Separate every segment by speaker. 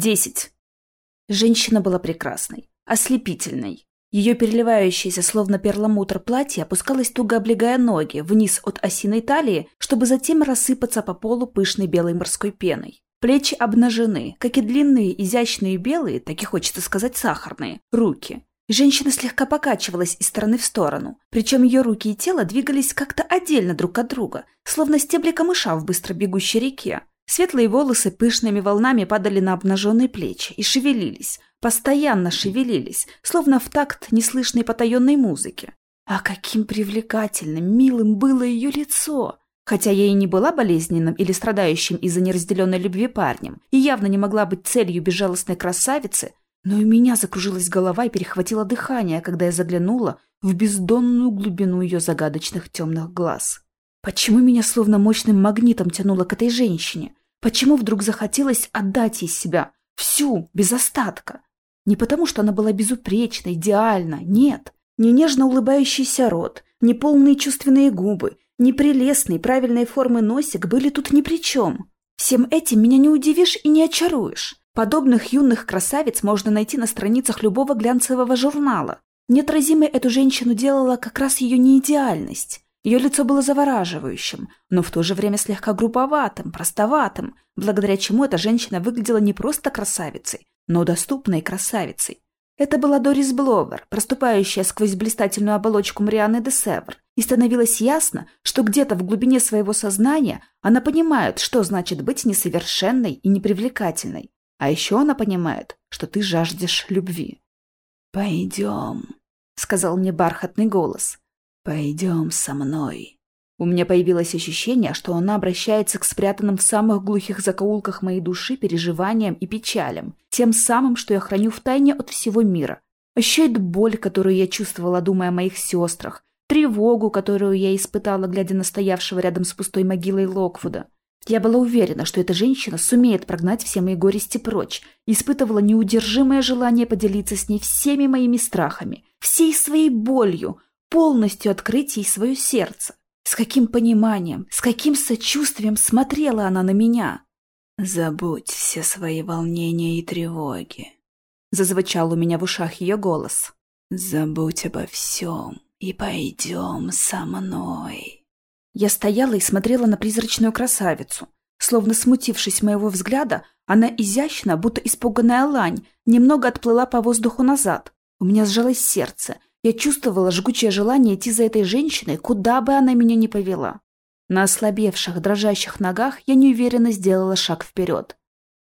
Speaker 1: Десять. Женщина была прекрасной, ослепительной. Ее переливающееся, словно перламутр платье, опускалось туго облегая ноги вниз от осиной талии, чтобы затем рассыпаться по полу пышной белой морской пеной. Плечи обнажены, как и длинные, изящные белые, так и хочется сказать сахарные, руки. Женщина слегка покачивалась из стороны в сторону, причем ее руки и тело двигались как-то отдельно друг от друга, словно стебли камыша в быстро бегущей реке. Светлые волосы пышными волнами падали на обнаженные плечи и шевелились, постоянно шевелились, словно в такт неслышной потаенной музыки. А каким привлекательным, милым было ее лицо! Хотя я и не была болезненным или страдающим из-за неразделенной любви парнем, и явно не могла быть целью безжалостной красавицы, но и меня закружилась голова и перехватило дыхание, когда я заглянула в бездонную глубину ее загадочных темных глаз. Почему меня словно мощным магнитом тянуло к этой женщине? Почему вдруг захотелось отдать ей себя, всю, без остатка? Не потому, что она была безупречна, идеальна, нет. Не нежно улыбающийся рот, не полные чувственные губы, не прелестные правильной формы носик были тут ни при чем. Всем этим меня не удивишь и не очаруешь. Подобных юных красавиц можно найти на страницах любого глянцевого журнала. Неотразимой эту женщину делала как раз ее неидеальность. Ее лицо было завораживающим, но в то же время слегка грубоватым, простоватым, благодаря чему эта женщина выглядела не просто красавицей, но доступной красавицей. Это была Дорис Бловер, проступающая сквозь блистательную оболочку Марианы де Севр, и становилось ясно, что где-то в глубине своего сознания она понимает, что значит быть несовершенной и непривлекательной. А еще она понимает, что ты жаждешь любви. «Пойдем», — сказал мне бархатный голос. «Пойдем со мной». У меня появилось ощущение, что она обращается к спрятанным в самых глухих закоулках моей души переживаниям и печалям, тем самым, что я храню в тайне от всего мира. Ощущает боль, которую я чувствовала, думая о моих сестрах, тревогу, которую я испытала, глядя на стоявшего рядом с пустой могилой Локвуда. Я была уверена, что эта женщина сумеет прогнать все мои горести прочь, испытывала неудержимое желание поделиться с ней всеми моими страхами, всей своей болью, полностью открыть ей свое сердце. С каким пониманием, с каким сочувствием смотрела она на меня. «Забудь все свои волнения и тревоги», — зазвучал у меня в ушах ее голос. «Забудь обо всем и пойдем со мной». Я стояла и смотрела на призрачную красавицу. Словно смутившись моего взгляда, она изящно, будто испуганная лань, немного отплыла по воздуху назад. У меня сжалось сердце, я чувствовала жгучее желание идти за этой женщиной, куда бы она меня ни повела. На ослабевших, дрожащих ногах я неуверенно сделала шаг вперед.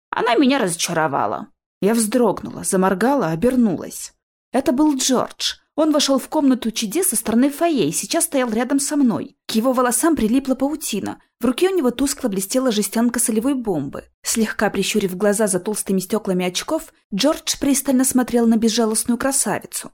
Speaker 1: Она меня разочаровала. Я вздрогнула, заморгала, обернулась. Это был Джордж. Он вошел в комнату чудес со стороны фойе и сейчас стоял рядом со мной. К его волосам прилипла паутина. В руке у него тускло блестела жестянка солевой бомбы. Слегка прищурив глаза за толстыми стеклами очков, Джордж пристально смотрел на безжалостную красавицу.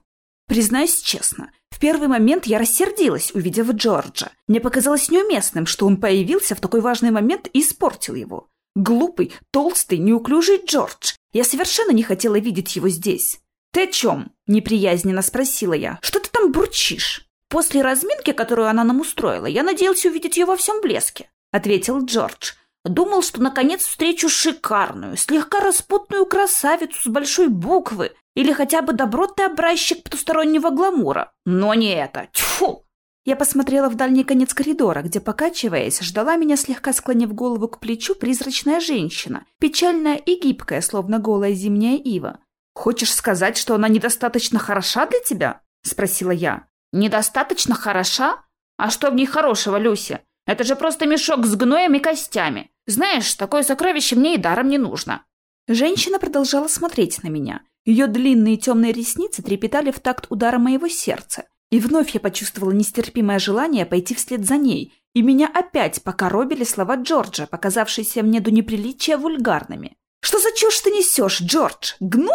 Speaker 1: Признаюсь честно, в первый момент я рассердилась, увидев Джорджа. Мне показалось неуместным, что он появился в такой важный момент и испортил его. Глупый, толстый, неуклюжий Джордж. Я совершенно не хотела видеть его здесь. «Ты о чем?» – неприязненно спросила я. «Что ты там бурчишь?» «После разминки, которую она нам устроила, я надеялся увидеть ее во всем блеске», – ответил Джордж. Думал, что наконец встречу шикарную, слегка распутную красавицу с большой буквы или хотя бы добротный образчик потустороннего гламура. Но не это. Тьфу! Я посмотрела в дальний конец коридора, где, покачиваясь, ждала меня, слегка склонив голову к плечу, призрачная женщина, печальная и гибкая, словно голая зимняя ива. «Хочешь сказать, что она недостаточно хороша для тебя?» — спросила я. «Недостаточно хороша? А что в ней хорошего, Люся? Это же просто мешок с гноем и костями. Знаешь, такое сокровище мне и даром не нужно». Женщина продолжала смотреть на меня. Ее длинные темные ресницы трепетали в такт удара моего сердца. И вновь я почувствовала нестерпимое желание пойти вслед за ней. И меня опять покоробили слова Джорджа, показавшиеся мне до неприличия вульгарными. «Что за чушь ты несешь, Джордж? Гной?»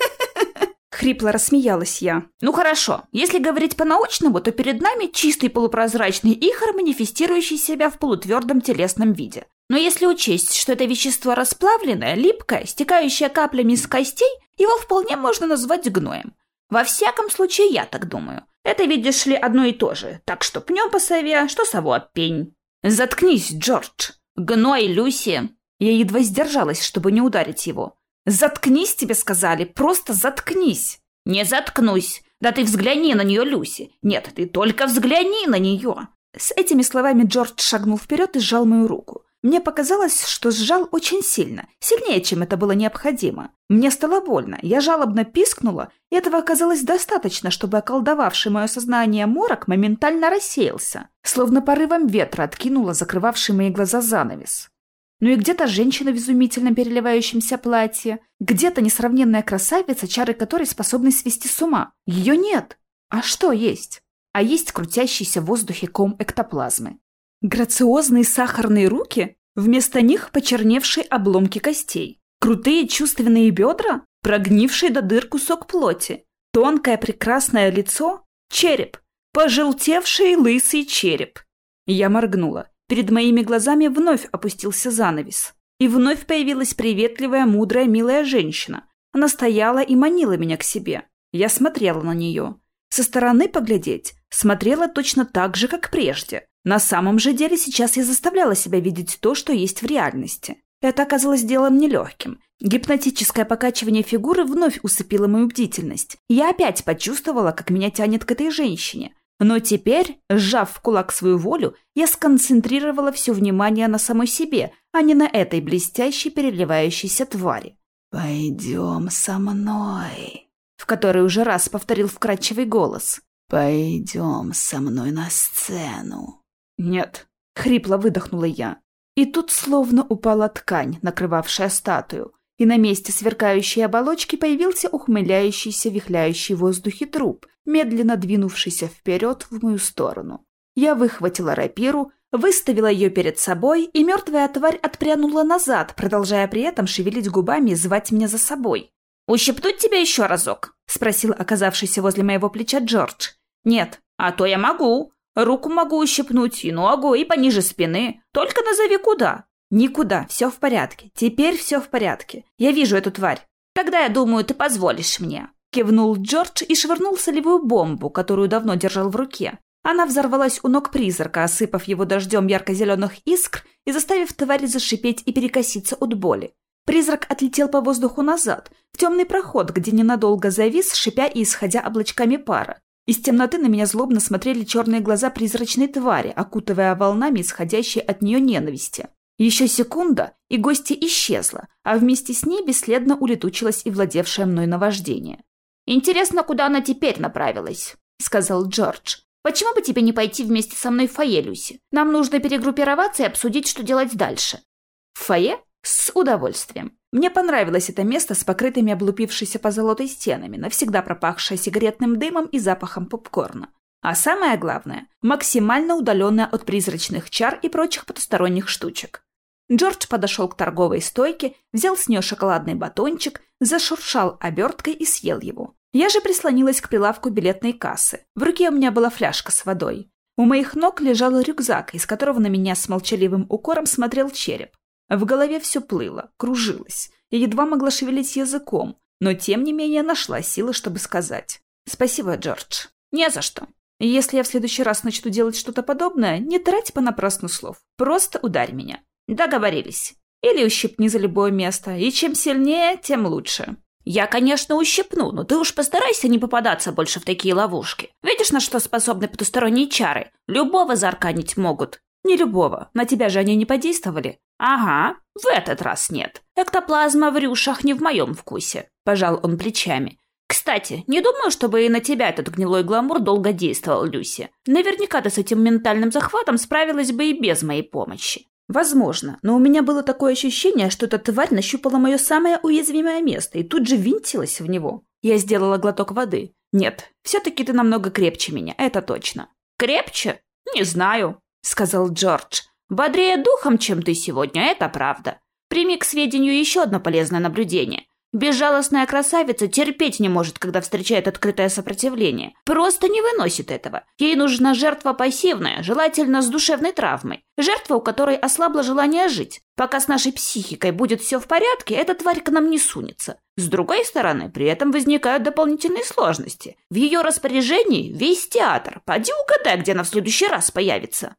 Speaker 1: Хрипло рассмеялась я. «Ну хорошо, если говорить по-научному, то перед нами чистый полупрозрачный ихор, манифестирующий себя в полутвердом телесном виде. Но если учесть, что это вещество расплавленное, липкое, стекающее каплями из костей, его вполне можно назвать гноем. Во всяком случае, я так думаю. Это, видишь ли, одно и то же. Так что пнем по сове, что сову пень. Заткнись, Джордж. Гной, Люси. Я едва сдержалась, чтобы не ударить его. «Заткнись, тебе сказали! Просто заткнись!» «Не заткнусь! Да ты взгляни на нее, Люси! Нет, ты только взгляни на нее!» С этими словами Джордж шагнул вперед и сжал мою руку. Мне показалось, что сжал очень сильно, сильнее, чем это было необходимо. Мне стало больно, я жалобно пискнула, и этого оказалось достаточно, чтобы околдовавший мое сознание морок моментально рассеялся, словно порывом ветра откинула закрывавший мои глаза занавес. Ну и где-то женщина в изумительно переливающемся платье, где-то несравненная красавица, чары которой способны свести с ума. Ее нет. А что есть? А есть крутящийся в воздухе ком эктоплазмы. Грациозные сахарные руки, вместо них почерневшие обломки костей. Крутые чувственные бедра, прогнивший до дыр кусок плоти. Тонкое прекрасное лицо, череп, пожелтевший лысый череп. Я моргнула. Перед моими глазами вновь опустился занавес. И вновь появилась приветливая, мудрая, милая женщина. Она стояла и манила меня к себе. Я смотрела на нее. Со стороны поглядеть, смотрела точно так же, как прежде. На самом же деле сейчас я заставляла себя видеть то, что есть в реальности. Это оказалось делом нелегким. Гипнотическое покачивание фигуры вновь усыпило мою бдительность. Я опять почувствовала, как меня тянет к этой женщине. Но теперь, сжав в кулак свою волю, я сконцентрировала все внимание на самой себе, а не на этой блестящей переливающейся твари. «Пойдем со мной», — в который уже раз повторил вкрадчивый голос. «Пойдем со мной на сцену». «Нет», — хрипло выдохнула я. И тут словно упала ткань, накрывавшая статую, и на месте сверкающей оболочки появился ухмыляющийся, вихляющий в воздухе труп, медленно двинувшийся вперед в мою сторону. Я выхватила рапиру, выставила ее перед собой, и мертвая тварь отпрянула назад, продолжая при этом шевелить губами и звать меня за собой. «Ущипнуть тебя еще разок?» — спросил оказавшийся возле моего плеча Джордж. «Нет, а то я могу. Руку могу ущипнуть, и ногу, и пониже спины. Только назови куда». «Никуда, все в порядке. Теперь все в порядке. Я вижу эту тварь. Тогда, я думаю, ты позволишь мне». Кивнул Джордж и швырнул солевую бомбу, которую давно держал в руке. Она взорвалась у ног призрака, осыпав его дождем ярко-зеленых искр и заставив тварь зашипеть и перекоситься от боли. Призрак отлетел по воздуху назад, в темный проход, где ненадолго завис, шипя и исходя облачками пара. Из темноты на меня злобно смотрели черные глаза призрачной твари, окутывая волнами исходящей от нее ненависти. Еще секунда, и гостья исчезла, а вместе с ней бесследно улетучилось и владевшее мной наваждение. «Интересно, куда она теперь направилась?» — сказал Джордж. «Почему бы тебе не пойти вместе со мной в фойе, Люси? Нам нужно перегруппироваться и обсудить, что делать дальше». «В фойе? С удовольствием. Мне понравилось это место с покрытыми облупившейся позолотой стенами, навсегда пропахшее сигаретным дымом и запахом попкорна. А самое главное, максимально удаленное от призрачных чар и прочих потусторонних штучек. Джордж подошел к торговой стойке, взял с нее шоколадный батончик, зашуршал оберткой и съел его. Я же прислонилась к прилавку билетной кассы. В руке у меня была фляжка с водой. У моих ног лежал рюкзак, из которого на меня с молчаливым укором смотрел череп. В голове все плыло, кружилось. Я едва могла шевелить языком, но тем не менее нашла силы, чтобы сказать. «Спасибо, Джордж». «Не за что. Если я в следующий раз начну делать что-то подобное, не трать понапрасну слов. Просто ударь меня. Договорились. Или ущипни за любое место, и чем сильнее, тем лучше. Я, конечно, ущипну, но ты уж постарайся не попадаться больше в такие ловушки. Видишь, на что способны потусторонние чары? Любого зарканить могут. Не любого. На тебя же они не подействовали. Ага, в этот раз нет. Эктоплазма в рюшах не в моем вкусе. Пожал он плечами. Кстати, не думаю, чтобы и на тебя этот гнилой гламур долго действовал, Люси. Наверняка ты с этим ментальным захватом справилась бы и без моей помощи. Возможно, но у меня было такое ощущение, что эта тварь нащупала мое самое уязвимое место и тут же винтилась в него. Я сделала глоток воды. Нет, все-таки ты намного крепче меня, это точно. Крепче? Не знаю, сказал Джордж. Бодрее духом, чем ты сегодня, это правда. Прими к сведению еще одно полезное наблюдение. Безжалостная красавица терпеть не может, когда встречает открытое сопротивление. Просто не выносит этого. Ей нужна жертва пассивная, желательно с душевной травмой. Жертва, у которой ослабло желание жить. Пока с нашей психикой будет все в порядке, эта тварь к нам не сунется. С другой стороны, при этом возникают дополнительные сложности. В ее распоряжении весь театр. Поди угадай, где она в следующий раз появится.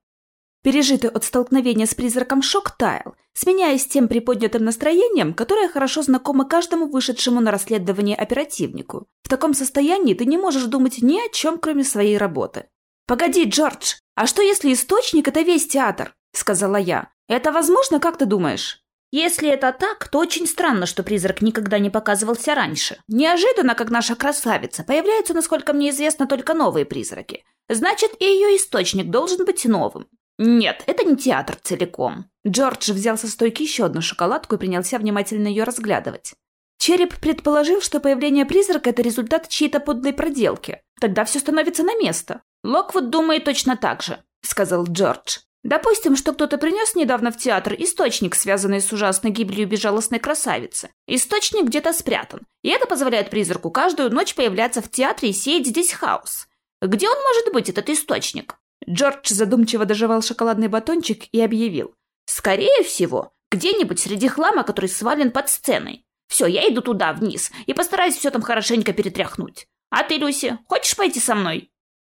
Speaker 1: Пережитый от столкновения с призраком шок таял, сменяясь тем приподнятым настроением, которое хорошо знакомо каждому вышедшему на расследование оперативнику. В таком состоянии ты не можешь думать ни о чем, кроме своей работы. «Погоди, Джордж, а что если источник – это весь театр?» – сказала я. «Это возможно, как ты думаешь?» Если это так, то очень странно, что призрак никогда не показывался раньше. Неожиданно, как наша красавица, появляются, насколько мне известно, только новые призраки. Значит, и ее источник должен быть новым. Нет, это не театр целиком. Джордж взял со стойки еще одну шоколадку и принялся внимательно ее разглядывать. Череп предположил, что появление призрака – это результат чьей-то подлой проделки. Тогда все становится на место. Локвуд думает точно так же, сказал Джордж. Допустим, что кто-то принес недавно в театр источник, связанный с ужасной гибелью безжалостной красавицы. Источник где-то спрятан, и это позволяет призраку каждую ночь появляться в театре и сеять здесь хаос. Где он может быть, этот источник? Джордж задумчиво доживал шоколадный батончик и объявил. «Скорее всего, где-нибудь среди хлама, который свален под сценой. Все, я иду туда, вниз, и постараюсь все там хорошенько перетряхнуть. А ты, Люси, хочешь пойти со мной?»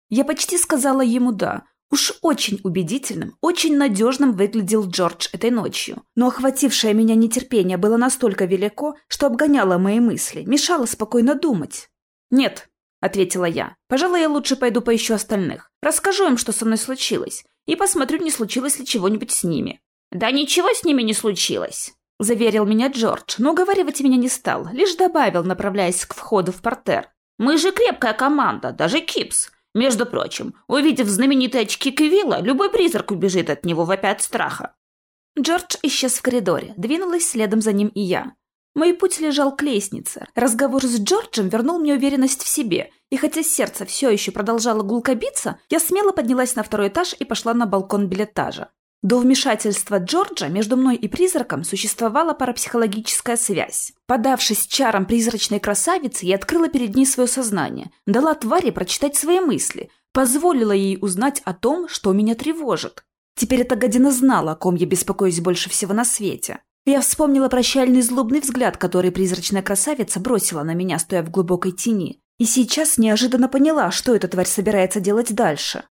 Speaker 1: Я почти сказала ему «да». Уж очень убедительным, очень надежным выглядел Джордж этой ночью. Но охватившее меня нетерпение было настолько велико, что обгоняло мои мысли, мешало спокойно думать. «Нет», — ответила я, — «пожалуй, я лучше пойду поищу остальных. Расскажу им, что со мной случилось, и посмотрю, не случилось ли чего-нибудь с ними». «Да ничего с ними не случилось», — заверил меня Джордж, но уговаривать меня не стал, лишь добавил, направляясь к входу в портер. «Мы же крепкая команда, даже Кипс. Между прочим, увидев знаменитые очки Квилла, любой призрак убежит от него вопя от страха». Джордж исчез в коридоре, двинулась следом за ним и я. Мой путь лежал к лестнице. Разговор с Джорджем вернул мне уверенность в себе, и хотя сердце все еще продолжало гулко биться, я смело поднялась на второй этаж и пошла на балкон билетажа. До вмешательства Джорджа между мной и призраком существовала парапсихологическая связь. Подавшись чарам призрачной красавицы, я открыла перед ней свое сознание, дала твари прочитать свои мысли, позволила ей узнать о том, что меня тревожит. Теперь эта гадина знала, о ком я беспокоюсь больше всего на свете. Я вспомнила прощальный злобный взгляд, который призрачная красавица бросила на меня, стоя в глубокой тени. И сейчас неожиданно поняла, что эта тварь собирается делать дальше.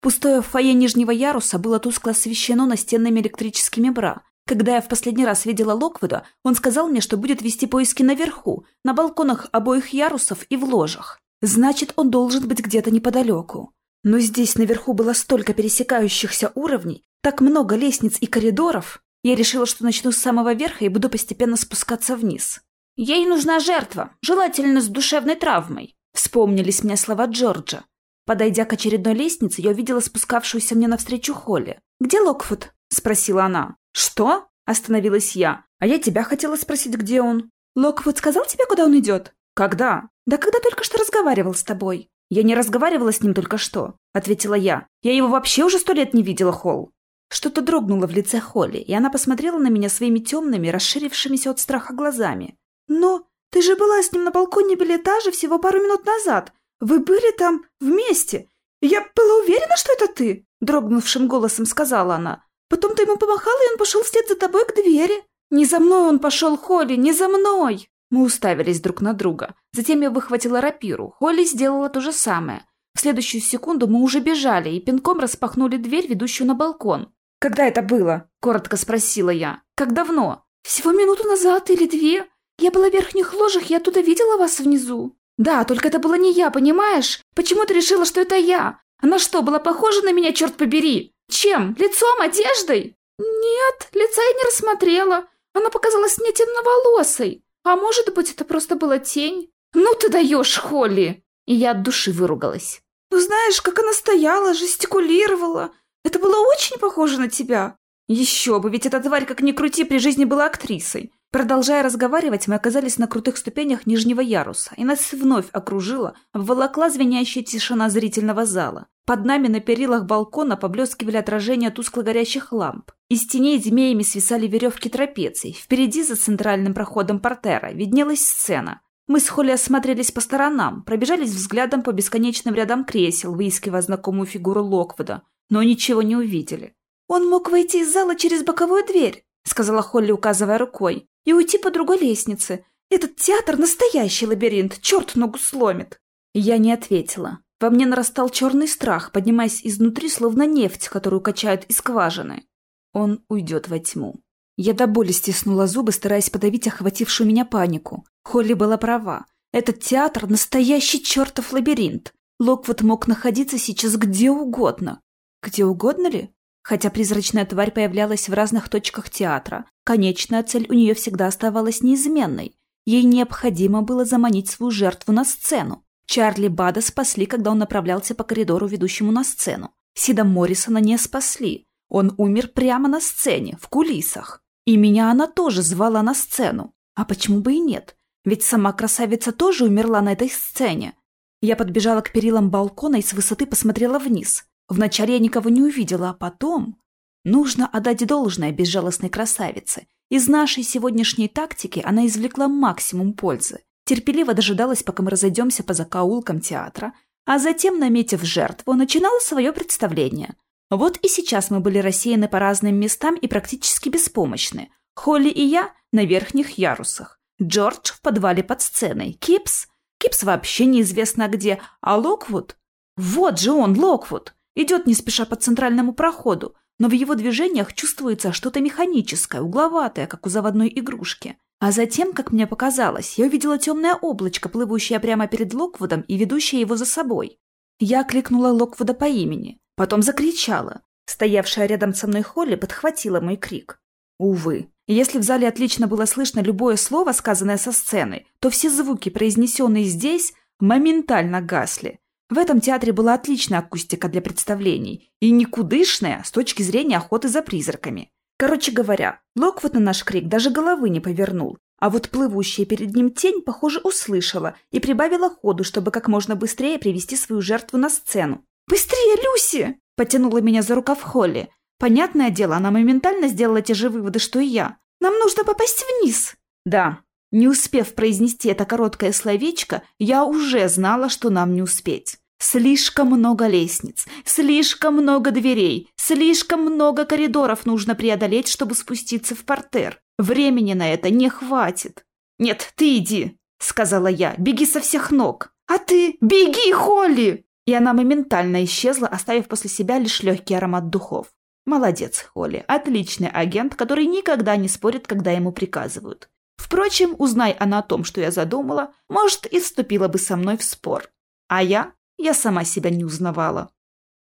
Speaker 1: Пустое фойе нижнего яруса было тускло освещено настенными электрическими бра. Когда я в последний раз видела Локвуда, он сказал мне, что будет вести поиски наверху, на балконах обоих ярусов и в ложах. Значит, он должен быть где-то неподалеку. Но здесь наверху было столько пересекающихся уровней, так много лестниц и коридоров. Я решила, что начну с самого верха и буду постепенно спускаться вниз. «Ей нужна жертва, желательно с душевной травмой», — вспомнились мне слова Джорджа. Подойдя к очередной лестнице, я увидела спускавшуюся мне навстречу Холли. «Где Локфуд?» — спросила она. «Что?» — остановилась я. «А я тебя хотела спросить, где он». «Локвуд сказал тебе, куда он идет?» «Когда?» «Да когда только что разговаривал с тобой». «Я не разговаривала с ним только что», — ответила я. «Я его вообще уже сто лет не видела, Холл». Что-то дрогнуло в лице Холли, и она посмотрела на меня своими темными, расширившимися от страха глазами. «Но ты же была с ним на балконе билетажа всего пару минут назад. Вы были там вместе. Я была уверена, что это ты!» Дрогнувшим голосом сказала она. «Потом ты ему помахала, и он пошел вслед за тобой к двери». «Не за мной он пошел, Холли, не за мной!» Мы уставились друг на друга. Затем я выхватила рапиру. Холли сделала то же самое. В следующую секунду мы уже бежали и пинком распахнули дверь, ведущую на балкон. «Когда это было?» – коротко спросила я. «Как давно?» «Всего минуту назад или две. Я была в верхних ложах, я оттуда видела вас внизу». «Да, только это была не я, понимаешь? Почему ты решила, что это я? Она что, была похожа на меня, черт побери? Чем? Лицом, одеждой?» «Нет, лица я не рассмотрела. Она показалась мне темноволосой. А может быть, это просто была тень?» «Ну ты даешь, Холли!» И я от души выругалась. «Ну знаешь, как она стояла, жестикулировала, это было очень похоже на тебя. Еще бы, ведь эта тварь, как ни крути, при жизни была актрисой. Продолжая разговаривать, мы оказались на крутых ступенях нижнего яруса, и нас вновь окружила, обволокла звенящая тишина зрительного зала. Под нами на перилах балкона поблескивали отражения тускло горящих ламп. Из теней змеями свисали веревки трапеций. Впереди, за центральным проходом портера, виднелась сцена. Мы с Холли осмотрелись по сторонам, пробежались взглядом по бесконечным рядам кресел, выискивая знакомую фигуру Локвуда, но ничего не увидели. «Он мог войти из зала через боковую дверь», — сказала Холли, указывая рукой, «и уйти по другой лестнице. Этот театр — настоящий лабиринт, черт ногу сломит». Я не ответила. Во мне нарастал черный страх, поднимаясь изнутри, словно нефть, которую качают из скважины. Он уйдет во тьму. Я до боли стиснула зубы, стараясь подавить охватившую меня панику. Холли была права. Этот театр — настоящий чертов лабиринт. Локвуд мог находиться сейчас где угодно. Где угодно ли? Хотя призрачная тварь появлялась в разных точках театра, конечная цель у нее всегда оставалась неизменной. Ей необходимо было заманить свою жертву на сцену. Чарли Бада спасли, когда он направлялся по коридору, ведущему на сцену. Сида Моррисона не спасли. Он умер прямо на сцене, в кулисах. И меня она тоже звала на сцену. А почему бы и нет? Ведь сама красавица тоже умерла на этой сцене. Я подбежала к перилам балкона и с высоты посмотрела вниз. Вначале я никого не увидела, а потом... Нужно отдать должное безжалостной красавице. Из нашей сегодняшней тактики она извлекла максимум пользы. Терпеливо дожидалась, пока мы разойдемся по закоулкам театра, а затем, наметив жертву, начинала свое представление. Вот и сейчас мы были рассеяны по разным местам и практически беспомощны. Холли и я на верхних ярусах. Джордж в подвале под сценой. Кипс? Кипс вообще неизвестно где. А Локвуд? Вот же он, Локвуд! Идет не спеша по центральному проходу, но в его движениях чувствуется что-то механическое, угловатое, как у заводной игрушки. А затем, как мне показалось, я увидела темное облачко, плывущее прямо перед Локвудом и ведущее его за собой. Я кликнула Локвуда по имени, потом закричала. Стоявшая рядом со мной Холли подхватила мой крик. Увы, если в зале отлично было слышно любое слово, сказанное со сцены, то все звуки, произнесенные здесь, моментально гасли. В этом театре была отличная акустика для представлений и никудышная с точки зрения охоты за призраками. Короче говоря, Локвуд на наш крик даже головы не повернул, а вот плывущая перед ним тень, похоже, услышала и прибавила ходу, чтобы как можно быстрее привести свою жертву на сцену. «Быстрее, Люси!» – потянула меня за рукав Холли. Понятное дело, она моментально сделала те же выводы, что и я. «Нам нужно попасть вниз!» «Да, не успев произнести это короткое словечко, я уже знала, что нам не успеть. Слишком много лестниц, слишком много дверей, слишком много коридоров нужно преодолеть, чтобы спуститься в портер. Времени на это не хватит. «Нет, ты иди», — сказала я, — «беги со всех ног». «А ты беги, Холли!» И она моментально исчезла, оставив после себя лишь легкий аромат духов. Молодец, Холли, отличный агент, который никогда не спорит, когда ему приказывают. Впрочем, узнай она о том, что я задумала, может, и вступила бы со мной в спор. А я? Я сама себя не узнавала.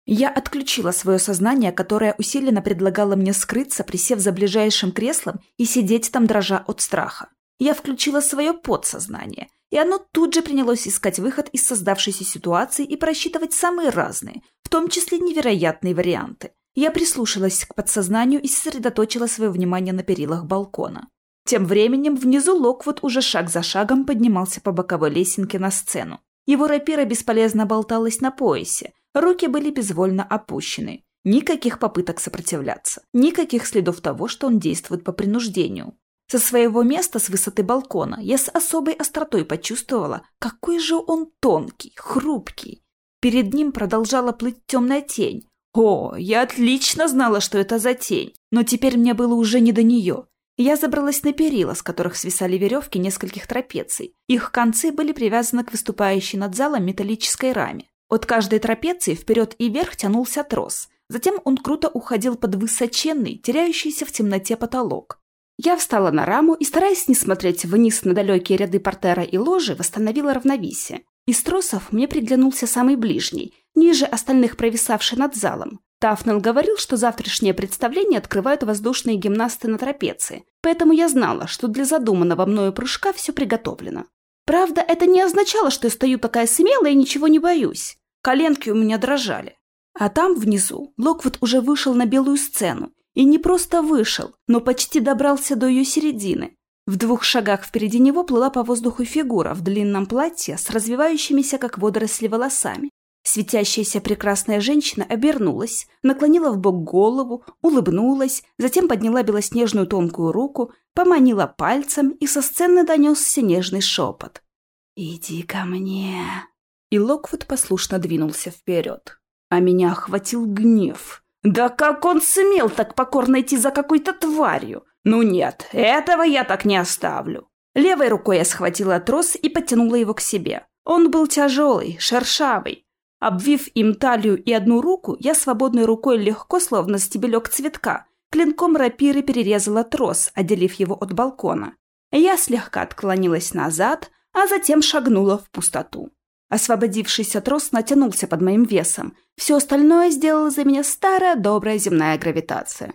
Speaker 1: Я отключила свое сознание, которое усиленно предлагало мне скрыться, присев за ближайшим креслом и сидеть там, дрожа от страха. Я включила свое подсознание, и оно тут же принялось искать выход из создавшейся ситуации и просчитывать самые разные, в том числе невероятные варианты. Я прислушалась к подсознанию и сосредоточила свое внимание на перилах балкона. Тем временем внизу Локвуд уже шаг за шагом поднимался по боковой лесенке на сцену. Его рапира бесполезно болталась на поясе, руки были безвольно опущены. Никаких попыток сопротивляться, никаких следов того, что он действует по принуждению. Со своего места с высоты балкона я с особой остротой почувствовала, какой же он тонкий, хрупкий. Перед ним продолжала плыть темная тень. О, я отлично знала, что это за тень, но теперь мне было уже не до нее. Я забралась на перила, с которых свисали веревки нескольких трапеций. Их концы были привязаны к выступающей над залом металлической раме. От каждой трапеции вперед и вверх тянулся трос. Затем он круто уходил под высоченный, теряющийся в темноте потолок. Я встала на раму и, стараясь не смотреть вниз на далекие ряды портера и ложи, восстановила равновесие. Из тросов мне приглянулся самый ближний, ниже остальных провисавший над залом. Тафнел говорил, что завтрашнее представление открывают воздушные гимнасты на трапеции, поэтому я знала, что для задуманного мною прыжка все приготовлено. Правда, это не означало, что я стою такая смелая и ничего не боюсь. Коленки у меня дрожали. А там, внизу, Локвуд уже вышел на белую сцену. И не просто вышел, но почти добрался до ее середины. В двух шагах впереди него плыла по воздуху фигура в длинном платье с развивающимися, как водоросли, волосами. Светящаяся прекрасная женщина обернулась, наклонила в бок голову, улыбнулась, затем подняла белоснежную тонкую руку, поманила пальцем, и со сцены донесся нежный шепот. «Иди ко мне!» И Локвуд послушно двинулся вперед. А меня охватил гнев. «Да как он смел так покорно идти за какой-то тварью? Ну нет, этого я так не оставлю!» Левой рукой я схватила трос и подтянула его к себе. Он был тяжелый, шершавый, Обвив им талию и одну руку, я свободной рукой легко, словно стебелек цветка, клинком рапиры перерезала трос, отделив его от балкона. Я слегка отклонилась назад, а затем шагнула в пустоту. Освободившийся трос натянулся под моим весом. Все остальное сделала за меня старая добрая земная гравитация.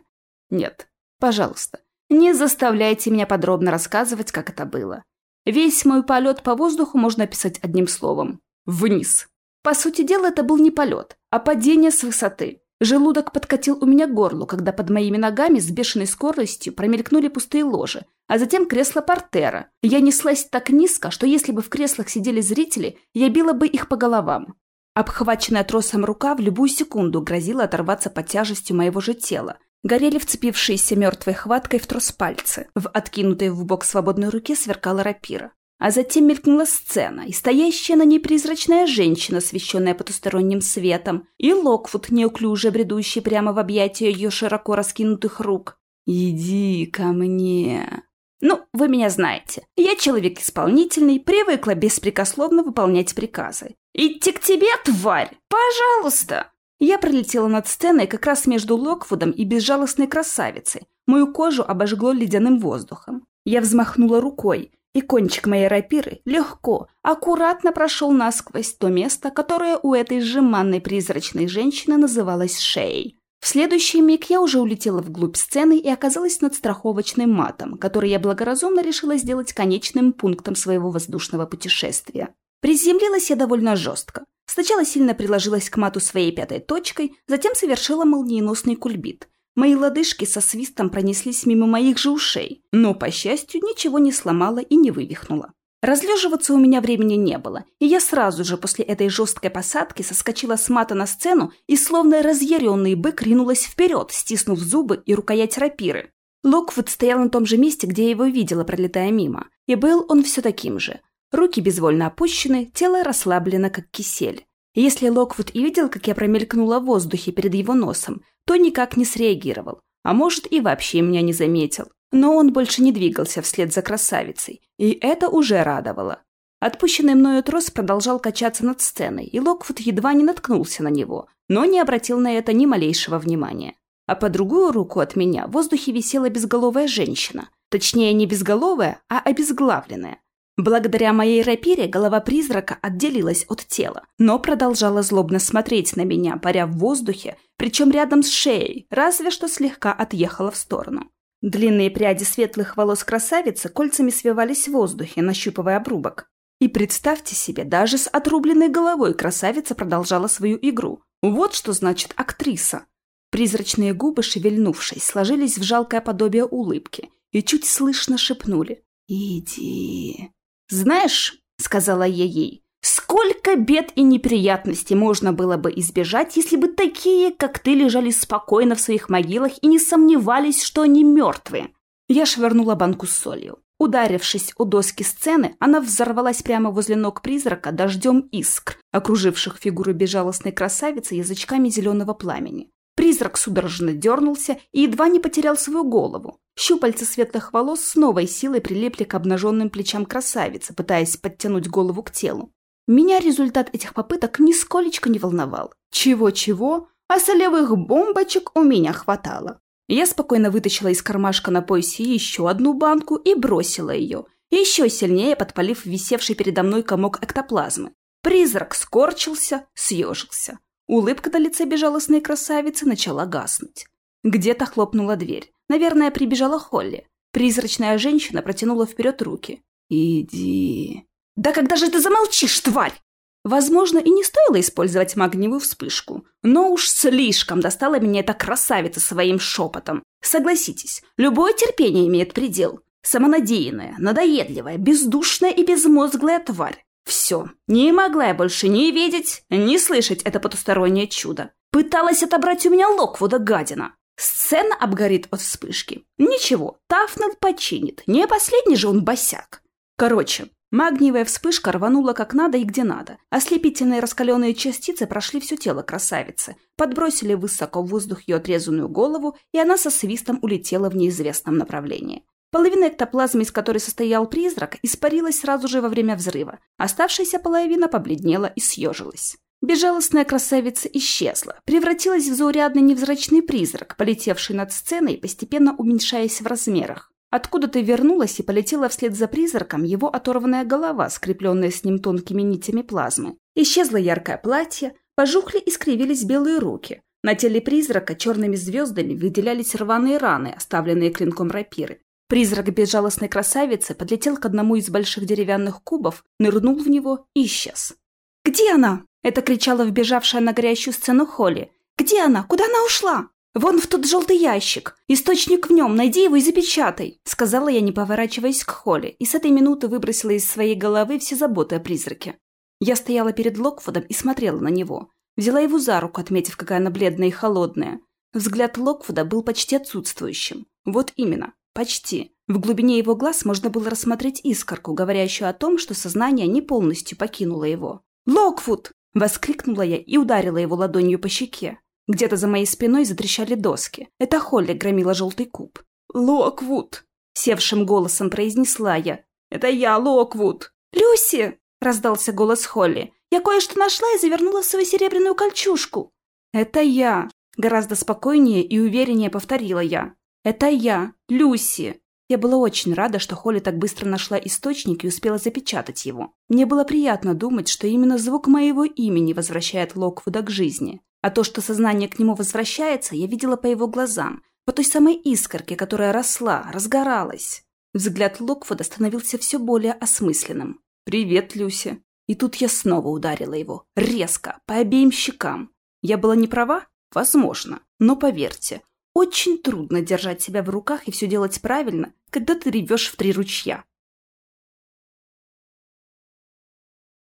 Speaker 1: Нет, пожалуйста, не заставляйте меня подробно рассказывать, как это было. Весь мой полет по воздуху можно описать одним словом – вниз. По сути дела, это был не полет, а падение с высоты. Желудок подкатил у меня к горлу, когда под моими ногами с бешеной скоростью промелькнули пустые ложи, а затем кресло портера. Я неслась так низко, что если бы в креслах сидели зрители, я била бы их по головам. Обхваченная тросом рука в любую секунду грозила оторваться под тяжестью моего же тела. Горели вцепившиеся мертвой хваткой в трос пальцы. В откинутой в бок свободной руке сверкала рапира. А затем мелькнула сцена, и стоящая на ней призрачная женщина, освещенная потусторонним светом, и Локвуд, неуклюже бредущий прямо в объятия ее широко раскинутых рук. «Иди ко мне!» Ну, вы меня знаете. Я человек исполнительный, привыкла беспрекословно выполнять приказы. «Идти к тебе, тварь! Пожалуйста!» Я пролетела над сценой как раз между Локвудом и безжалостной красавицей. Мою кожу обожгло ледяным воздухом. Я взмахнула рукой, и кончик моей рапиры легко, аккуратно прошел насквозь то место, которое у этой сжиманной призрачной женщины называлось шеей. В следующий миг я уже улетела вглубь сцены и оказалась над страховочным матом, который я благоразумно решила сделать конечным пунктом своего воздушного путешествия. Приземлилась я довольно жестко. Сначала сильно приложилась к мату своей пятой точкой, затем совершила молниеносный кульбит – Мои лодыжки со свистом пронеслись мимо моих же ушей, но, по счастью, ничего не сломала и не вывихнула. Разлеживаться у меня времени не было, и я сразу же после этой жесткой посадки соскочила с мата на сцену и, словно разъяренный бык, ринулась вперед, стиснув зубы и рукоять рапиры. Локвуд стоял на том же месте, где я его видела, пролетая мимо, и был он все таким же. Руки безвольно опущены, тело расслаблено, как кисель. Если Локвуд и видел, как я промелькнула в воздухе перед его носом, то никак не среагировал, а может и вообще меня не заметил. Но он больше не двигался вслед за красавицей, и это уже радовало. Отпущенный мною трос продолжал качаться над сценой, и Локвуд едва не наткнулся на него, но не обратил на это ни малейшего внимания. А по другую руку от меня в воздухе висела безголовая женщина. Точнее, не безголовая, а обезглавленная. Благодаря моей рапире голова призрака отделилась от тела, но продолжала злобно смотреть на меня, паря в воздухе, причем рядом с шеей, разве что слегка отъехала в сторону. Длинные пряди светлых волос красавицы кольцами свивались в воздухе, нащупывая обрубок. И представьте себе, даже с отрубленной головой красавица продолжала свою игру. Вот что значит актриса. Призрачные губы, шевельнувшись, сложились в жалкое подобие улыбки и чуть слышно шепнули «Иди». «Знаешь», — сказала я ей, — «сколько бед и неприятностей можно было бы избежать, если бы такие, как ты, лежали спокойно в своих могилах и не сомневались, что они мертвые». Я швырнула банку с солью. Ударившись у доски сцены, она взорвалась прямо возле ног призрака дождем искр, окруживших фигуру безжалостной красавицы язычками зеленого пламени. Призрак судорожно дернулся и едва не потерял свою голову. Щупальца светлых волос с новой силой прилепли к обнаженным плечам красавицы, пытаясь подтянуть голову к телу. Меня результат этих попыток нисколечко не волновал. Чего-чего, а солевых бомбочек у меня хватало. Я спокойно вытащила из кармашка на поясе еще одну банку и бросила ее, еще сильнее подпалив висевший передо мной комок эктоплазмы. Призрак скорчился, съежился. Улыбка на лице безжалостной красавицы начала гаснуть. Где-то хлопнула дверь. Наверное, прибежала Холли. Призрачная женщина протянула вперед руки. «Иди». «Да когда же ты замолчишь, тварь?» Возможно, и не стоило использовать магниевую вспышку, но уж слишком достала меня эта красавица своим шепотом. Согласитесь, любое терпение имеет предел. Самонадеянная, надоедливая, бездушная и безмозглая тварь. Все, не могла я больше ни видеть, ни слышать это потустороннее чудо. Пыталась отобрать у меня Локвуда гадина. Сцена обгорит от вспышки. Ничего, Тафнел починит. Не последний же он босяк. Короче, магниевая вспышка рванула как надо и где надо. Ослепительные раскаленные частицы прошли все тело красавицы, подбросили высоко в воздух ее отрезанную голову, и она со свистом улетела в неизвестном направлении. Половина эктоплазмы, из которой состоял призрак, испарилась сразу же во время взрыва. Оставшаяся половина побледнела и съежилась. Безжалостная красавица исчезла, превратилась в заурядный невзрачный призрак, полетевший над сценой, постепенно уменьшаясь в размерах. Откуда-то вернулась и полетела вслед за призраком его оторванная голова, скрепленная с ним тонкими нитями плазмы. Исчезло яркое платье, пожухли и скривились белые руки. На теле призрака черными звездами выделялись рваные раны, оставленные клинком рапиры. Призрак безжалостной красавицы подлетел к одному из больших деревянных кубов, нырнул в него и исчез. «Где она?» — это кричала вбежавшая на горящую сцену Холли. «Где она? Куда она ушла?» «Вон в тот желтый ящик! Источник в нем! Найди его и запечатай!» Сказала я, не поворачиваясь к Холли, и с этой минуты выбросила из своей головы все заботы о призраке. Я стояла перед Локфудом и смотрела на него. Взяла его за руку, отметив, какая она бледная и холодная. Взгляд Локфуда был почти отсутствующим. Вот именно, почти. В глубине его глаз можно было рассмотреть искорку, говорящую о том, что сознание не полностью покинуло его. «Локфуд!» – воскликнула я и ударила его ладонью по щеке. Где-то за моей спиной затрещали доски. Это Холли громила желтый куб. «Локвуд!» — севшим голосом произнесла я. «Это я, Локвуд!» «Люси!» — раздался голос Холли. «Я кое-что нашла и завернула в свою серебряную кольчужку». «Это я!» — гораздо спокойнее и увереннее повторила я. «Это я, Люси!» Я была очень рада, что Холли так быстро нашла источник и успела запечатать его. Мне было приятно думать, что именно звук моего имени возвращает Локвуда к жизни. А то, что сознание к нему возвращается, я видела по его глазам, по той самой искорке, которая росла, разгоралась. Взгляд Локфуда становился все более осмысленным. «Привет, Люся!» И тут я снова ударила его. Резко, по обеим щекам. Я была не права? Возможно. Но поверьте, очень трудно держать себя в руках и все делать правильно, когда ты ревешь в три ручья.